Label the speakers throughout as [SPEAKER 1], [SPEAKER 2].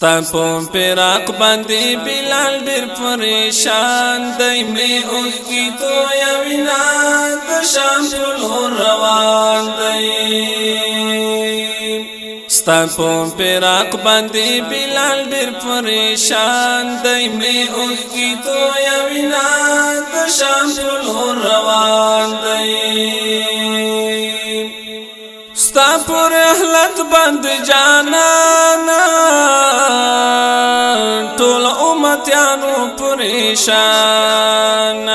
[SPEAKER 1] ستا په پیراق باندې بلال ډېر پریشان دی مې اوس کی تو یا وینا د شام ټول روان دی ستا په پیراق باندې بلال ډېر پریشان دی مې اوس کی تو یا وینا د شام ټول روان دی ستا پر احلت بند جانا نشان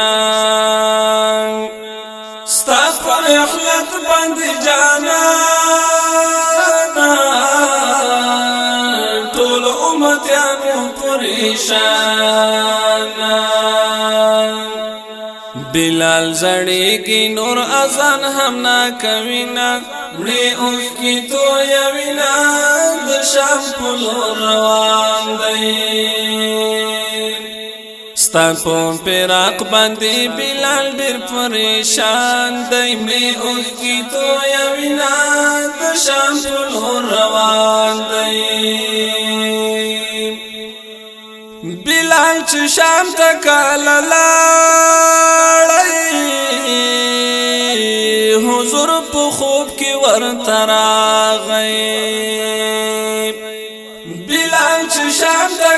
[SPEAKER 1] ستا پر اخلت بند جانا ټول امتیانو پریشان بلال زړې کی نور اذان هم نا کوینا مړې او کی تو یا وینا د شام په روان دی ستان په پراق باندې بلال ډیر پریشان د ایملی او کی تو یا وینا د شام ټول روان دی بلال چې شام ته کال لاړی حضور په خوب کې ورته راغی بلال چې شام ته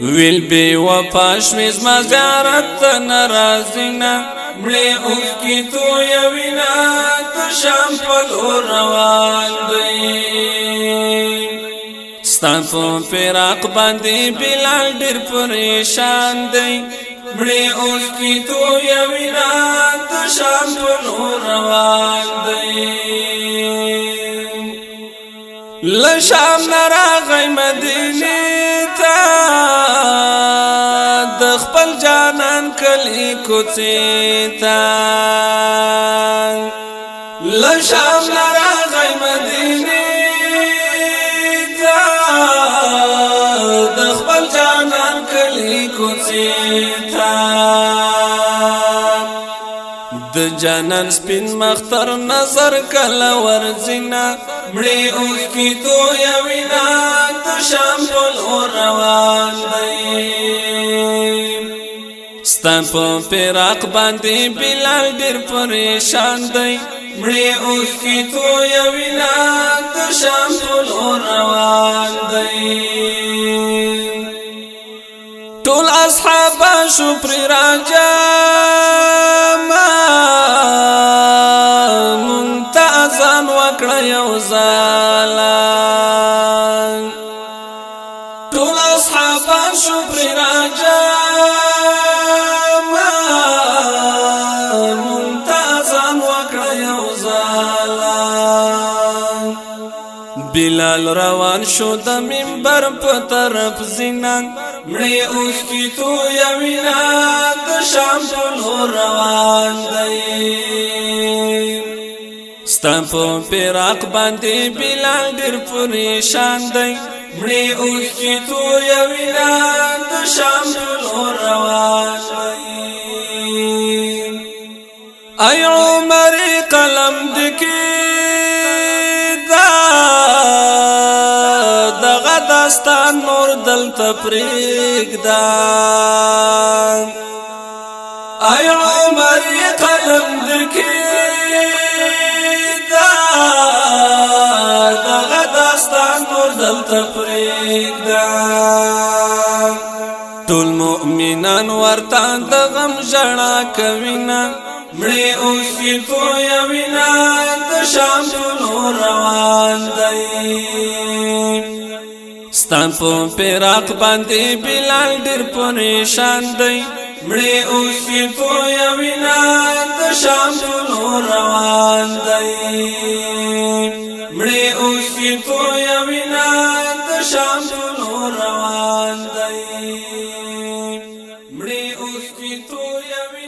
[SPEAKER 1] ویل بی وفا شمیز مزارت نرازینا ملی اوف کی تو یوینا تو شام پل او روان دی ستا په فراق باندې بلال ډیر پریشان دی ملی اوف کی تو یوینا تو شام پل او روان دی لشام راغی مدینه تا د خپل جانان کلی کوڅه تا
[SPEAKER 2] لشام راغی مدینه
[SPEAKER 1] تا د خپل جانان کلی کوڅه تا د جانان سپین مختر نظر کله ورزینا مړې او کی تو یوینا د شام په اور روان دی ستان په پراق باندې بلال ډیر پریشان دی مړې او کی تو یوینا د شام په اور روان دی ټول اصحاب شو پر راځه کړه یو زالا ټول اصحاب شو پر راجا بلال روان شو د منبر په طرف زینا مړی اوس کی تو یا وینا د شام په روان دی ستاسو پیراق باندې بلا ډېر پریشان دی مړې اوښکې تو یو وینا د شام ټول روان ای عمر قلم دکی دا دغه داستان نور دلته پرېږدا ای یې قلم لیکي دا دغه داستان نور دلته پرېږده ټول مؤمنان ورته د غم ژړا کوي نه مړې اوسې تویه وینا د شام ټول روان دی ستان په پراق باندې بلال ډېر پریشان دی مړې اوس په یوینا د شام ټول روان دی مړې اوس په یوینا د شام ټول روان دی مړې اوس په یوینا